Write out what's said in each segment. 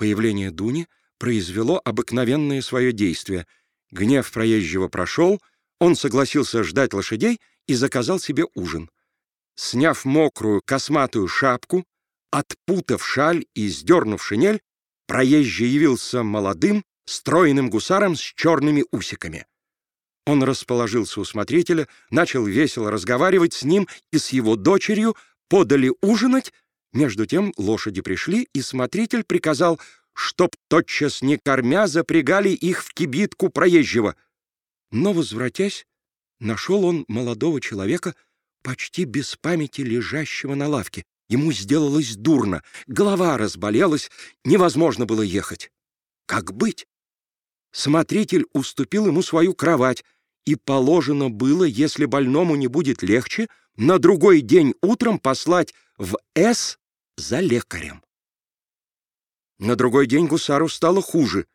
Появление Дуни произвело обыкновенное свое действие. Гнев проезжего прошел, он согласился ждать лошадей и заказал себе ужин. Сняв мокрую косматую шапку, отпутав шаль и сдернув шинель, проезжий явился молодым, стройным гусаром с черными усиками. Он расположился у смотрителя, начал весело разговаривать с ним и с его дочерью, подали ужинать. Между тем лошади пришли, и смотритель приказал, чтоб тотчас не кормя запрягали их в кибитку проезжего. Но, возвратясь, нашел он молодого человека, почти без памяти лежащего на лавке. Ему сделалось дурно, голова разболелась, невозможно было ехать. Как быть? Смотритель уступил ему свою кровать, и положено было, если больному не будет легче, на другой день утром послать в С за лекарем. На другой день гусару стало хуже.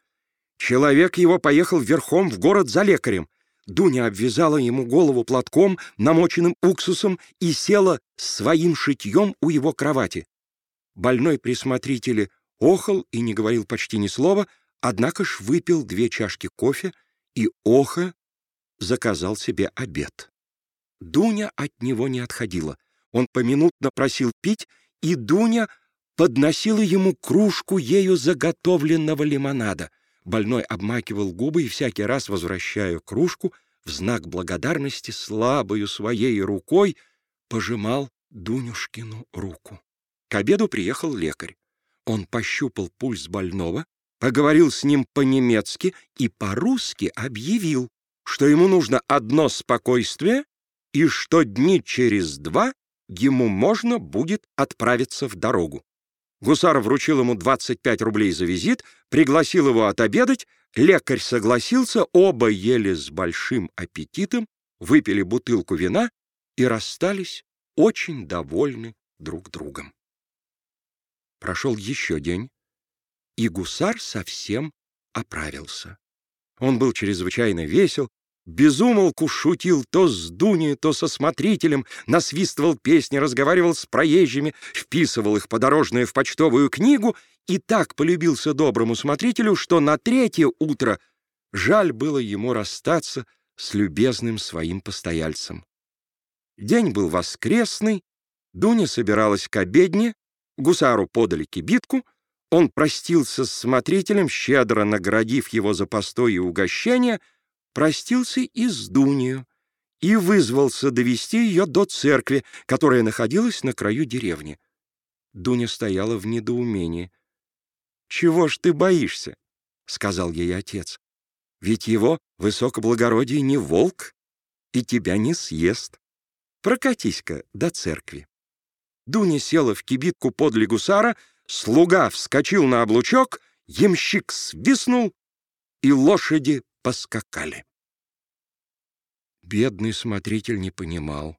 Человек его поехал верхом в город за лекарем. Дуня обвязала ему голову платком, намоченным уксусом, и села своим шитьем у его кровати. Больной при смотрителе охал и не говорил почти ни слова, однако ж выпил две чашки кофе и оха заказал себе обед. Дуня от него не отходила. Он поминутно просил пить, и Дуня подносила ему кружку ею заготовленного лимонада. Больной обмакивал губы и всякий раз, возвращая кружку, в знак благодарности слабою своей рукой пожимал Дунюшкину руку. К обеду приехал лекарь. Он пощупал пульс больного, поговорил с ним по-немецки и по-русски объявил, что ему нужно одно спокойствие и что дни через два ему можно будет отправиться в дорогу. Гусар вручил ему 25 рублей за визит, пригласил его отобедать, лекарь согласился, оба ели с большим аппетитом, выпили бутылку вина и расстались очень довольны друг другом. Прошел еще день, и гусар совсем оправился. Он был чрезвычайно весел, безумолку шутил то с Дуней, то со смотрителем, насвистывал песни, разговаривал с проезжими, вписывал их подорожное в почтовую книгу и так полюбился доброму смотрителю, что на третье утро жаль было ему расстаться с любезным своим постояльцем. День был воскресный, Дуня собиралась к обедне, гусару подали кибитку, он простился с смотрителем, щедро наградив его за постой и угощение — простился и с Дунью и вызвался довести ее до церкви, которая находилась на краю деревни. Дуня стояла в недоумении. «Чего ж ты боишься?» — сказал ей отец. «Ведь его высокоблагородие не волк и тебя не съест. Прокатись-ка до церкви». Дуня села в кибитку подле гусара, слуга вскочил на облучок, ямщик свистнул, и лошади поскакали. Бедный смотритель не понимал,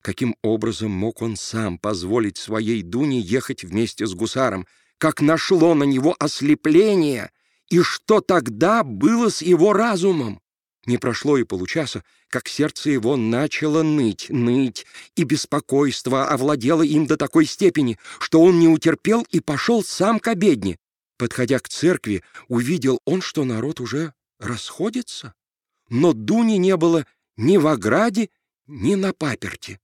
каким образом мог он сам позволить своей Дуне ехать вместе с гусаром, как нашло на него ослепление, и что тогда было с его разумом. Не прошло и получаса, как сердце его начало ныть, ныть, и беспокойство овладело им до такой степени, что он не утерпел и пошел сам к обедне. Подходя к церкви, увидел он, что народ уже расходятся. Но Дуни не было ни в ограде, ни на паперти.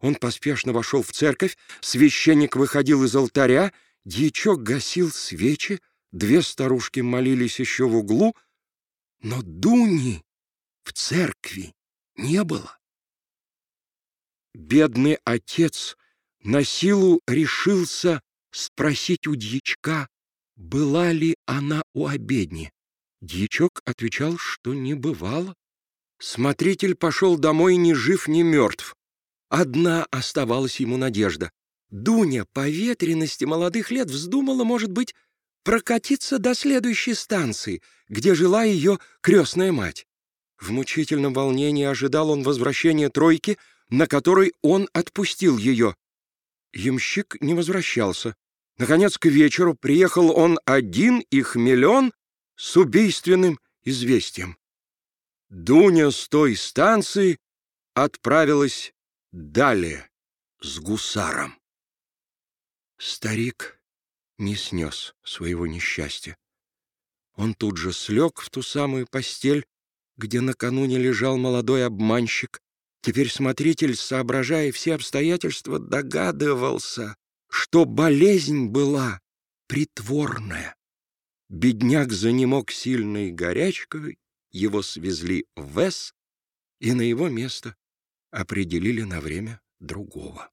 Он поспешно вошел в церковь, священник выходил из алтаря, дьячок гасил свечи, две старушки молились еще в углу, но Дуни в церкви не было. Бедный отец на силу решился спросить у дьячка, была ли она у обедни. Дьячок отвечал, что не бывало. Смотритель пошел домой ни жив, ни мертв. Одна оставалась ему надежда. Дуня по ветренности молодых лет вздумала, может быть, прокатиться до следующей станции, где жила ее крестная мать. В мучительном волнении ожидал он возвращения тройки, на которой он отпустил ее. Ямщик не возвращался. Наконец, к вечеру приехал он один и хмелен, с убийственным известием. Дуня с той станции отправилась далее с гусаром. Старик не снес своего несчастья. Он тут же слег в ту самую постель, где накануне лежал молодой обманщик. Теперь смотритель, соображая все обстоятельства, догадывался, что болезнь была притворная. Бедняк занемог сильной горячкой, его свезли в С, и на его место определили на время другого.